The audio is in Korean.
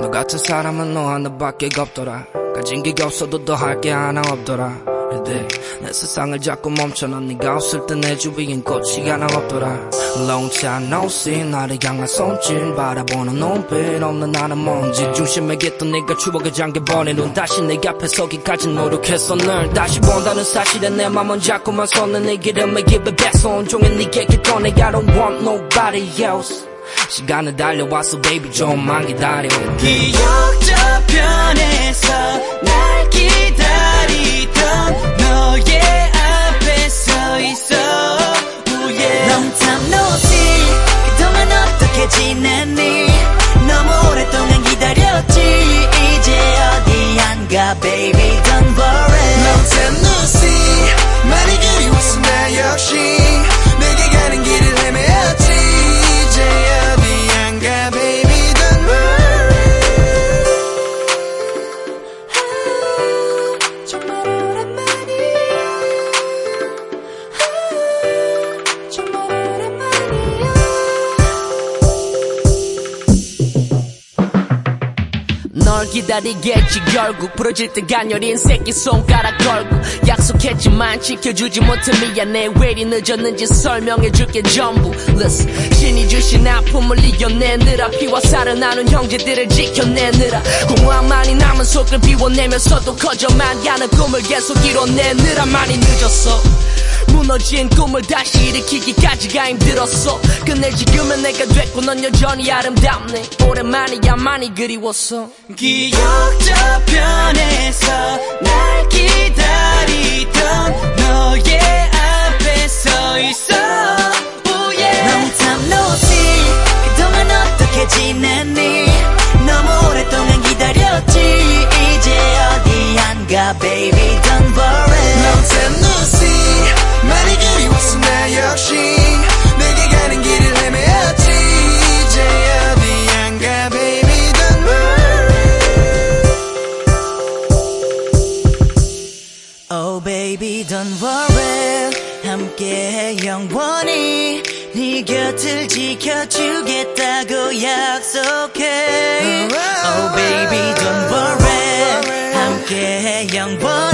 너 같은 사람은 너 하나밖에 없더라. 가진 게 없어도 더 할 게 하나 없더라 내 세상을 자꾸 멈춰놔. 네가 없을 때 내 주위엔 꽃이 하나 없더라. Long time no see 나를 향한 손짓 바라보는 눈빛 없는 나는 먼지. 중심에 겠던 네가 추억에 잠겨버린 눈. 다시 내 앞에 서기까지 노력했어 늘 다시 본다는 사실에 내 맘은 자꾸만 솟는 네 기름에 back so 온종일 네게 떠내. I don't want nobody else. 시간을 달려왔어 baby 좀만 기다려. 기억 저편에서 날 기다리던 가 baby don't worry no see 많이 그리웠어 나 역시 널 기다리겠지 결국. 부러질 때 간열인 새끼 손가락 걸고. 약속했지만 지켜주지 못해 미안해. 왜 이리 늦었는지 설명해줄게 전부. Listen. 신이 주신 아픔을 이겨내느라. 피와 살을 나눈 형제들을 지켜내느라. 공허한 많이 남은 속을 비워내면서도 커져만 가는 꿈을 계속 이뤄내느라. 많이 늦었어 무너진 꿈을 다시 일으키기까지가 힘들었어. 끝내 지금은 내가 됐고 넌 여전히 아름답네. 오랜만이야 많이 그리웠어. 기억 저편에서 날 기다리던 너의 앞에 서 있어. oh yeah. Long 어떻게 지냈니? 너무 오랫동안 기다렸지. 이제 어디 안가 baby. Don't worry Oh baby don't worry 함께 영원히 네 곁을 지켜주겠다고 약속해 Oh baby don't worry 함께 영원히